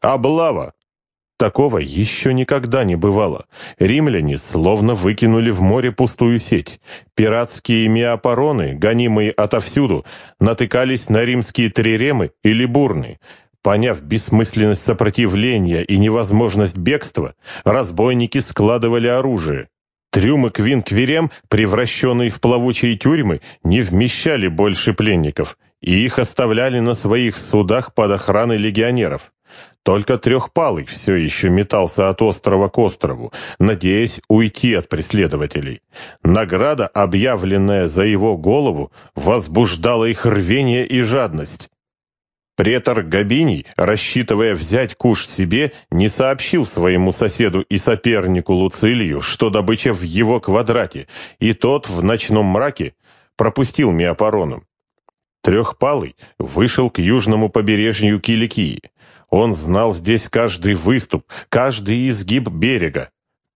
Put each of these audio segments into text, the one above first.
Облава! Такого еще никогда не бывало. Римляне словно выкинули в море пустую сеть. Пиратские миопароны, гонимые отовсюду, натыкались на римские триремы или бурны. Поняв бессмысленность сопротивления и невозможность бегства, разбойники складывали оружие. Трюмы Квинквирем, превращенные в плавучие тюрьмы, не вмещали больше пленников, и их оставляли на своих судах под охраной легионеров. Только Трехпалый все еще метался от острова к острову, надеясь уйти от преследователей. Награда, объявленная за его голову, возбуждала их рвение и жадность. Претор Габиний, рассчитывая взять куш себе, не сообщил своему соседу и сопернику Луцилию, что добыча в его квадрате, и тот в ночном мраке пропустил Миопарону. Трехпалый вышел к южному побережью Киликии. Он знал здесь каждый выступ, каждый изгиб берега.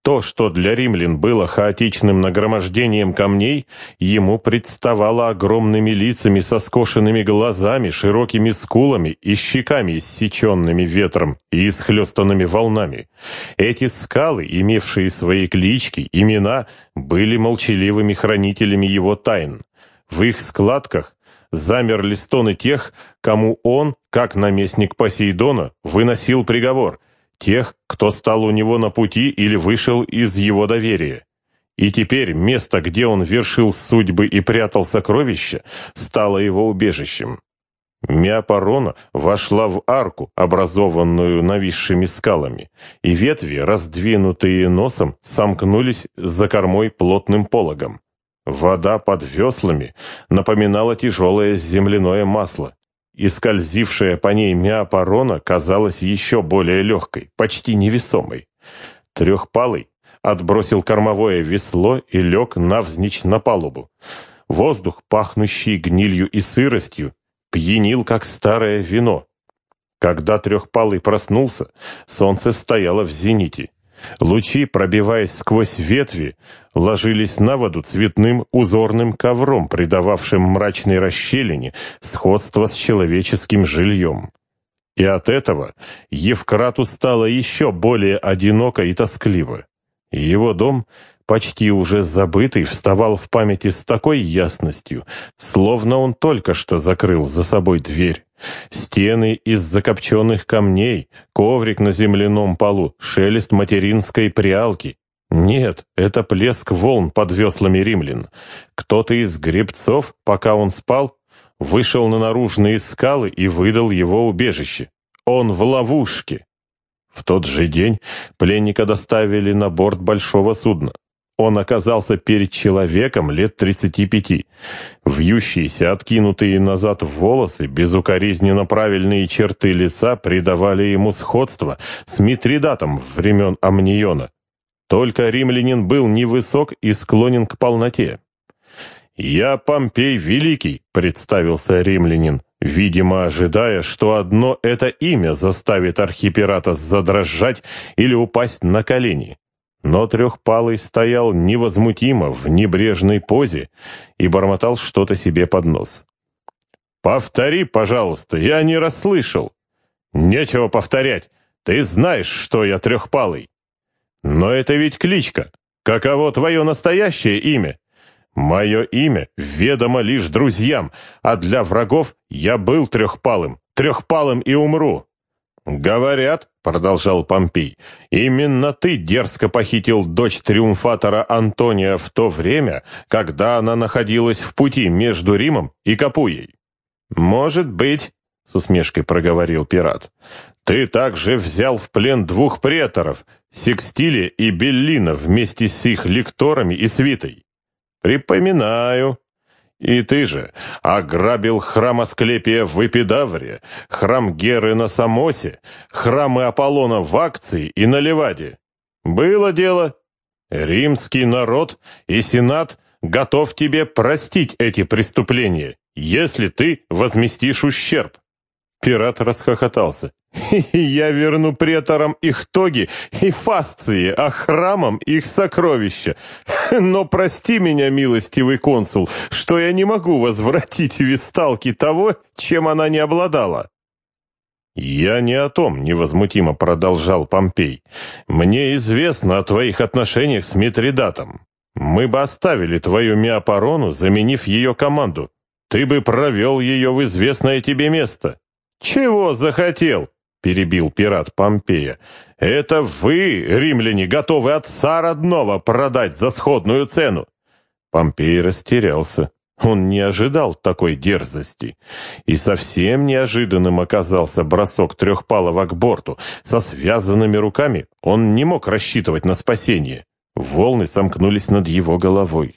То, что для римлян было хаотичным нагромождением камней, ему представало огромными лицами со скошенными глазами, широкими скулами и щеками, иссеченными ветром и исхлестанными волнами. Эти скалы, имевшие свои клички, имена, были молчаливыми хранителями его тайн. В их складках замерли стоны тех, кому он, как наместник Посейдона, выносил приговор — тех, кто стал у него на пути или вышел из его доверия. И теперь место, где он вершил судьбы и прятал сокровища, стало его убежищем. Миапарона вошла в арку, образованную нависшими скалами, и ветви, раздвинутые носом, сомкнулись за кормой плотным пологом. Вода под веслами напоминала тяжелое земляное масло, и скользившая по ней миопарона казалась еще более легкой, почти невесомой. Трехпалый отбросил кормовое весло и лег навзничь на палубу. Воздух, пахнущий гнилью и сыростью, пьянил, как старое вино. Когда Трехпалый проснулся, солнце стояло в зените. Лучи, пробиваясь сквозь ветви, ложились на воду цветным узорным ковром, придававшим мрачной расщелине сходство с человеческим жильем. И от этого Евкрату стало еще более одиноко и тоскливо. Его дом, почти уже забытый, вставал в памяти с такой ясностью, словно он только что закрыл за собой дверь. Стены из закопченных камней, коврик на земляном полу, шелест материнской прялки. Нет, это плеск волн под веслами римлян. Кто-то из гребцов, пока он спал, вышел на наружные скалы и выдал его убежище. Он в ловушке. В тот же день пленника доставили на борт большого судна. Он оказался перед человеком лет 35. Вьющиеся, откинутые назад волосы, безукоризненно правильные черты лица придавали ему сходство с Митридатом времен Амниона. Только римлянин был невысок и склонен к полноте. «Я Помпей Великий», — представился римлянин, видимо, ожидая, что одно это имя заставит архипирата задрожать или упасть на колени. Но трехпалый стоял невозмутимо в небрежной позе и бормотал что-то себе под нос. «Повтори, пожалуйста, я не расслышал». «Нечего повторять, ты знаешь, что я трехпалый». «Но это ведь кличка. Каково твое настоящее имя?» «Мое имя ведомо лишь друзьям, а для врагов я был трехпалым, трехпалым и умру». «Говорят», — продолжал Помпей, — «именно ты дерзко похитил дочь триумфатора Антония в то время, когда она находилась в пути между Римом и Капуей». «Может быть», — с усмешкой проговорил пират, — «ты также взял в плен двух преторов, Секстилия и Беллина, вместе с их лекторами и свитой». «Припоминаю», и ты же ограбил храм Асклепия в Эпидавре, храм Геры на Самосе, храмы Аполлона в Акции и на Леваде. Было дело. Римский народ и сенат готов тебе простить эти преступления, если ты возместишь ущерб. Пират расхохотался. «Я верну преторам их тоги и фасции, а храмам их сокровища. Но прости меня, милостивый консул, что я не могу возвратить висталке того, чем она не обладала». «Я не о том», — невозмутимо продолжал Помпей. «Мне известно о твоих отношениях с Митридатом. Мы бы оставили твою Миапарону, заменив ее команду. Ты бы провел ее в известное тебе место». «Чего захотел?» — перебил пират Помпея. «Это вы, римляне, готовы отца родного продать за сходную цену!» Помпей растерялся. Он не ожидал такой дерзости. И совсем неожиданным оказался бросок трехпалого к борту. Со связанными руками он не мог рассчитывать на спасение. Волны сомкнулись над его головой.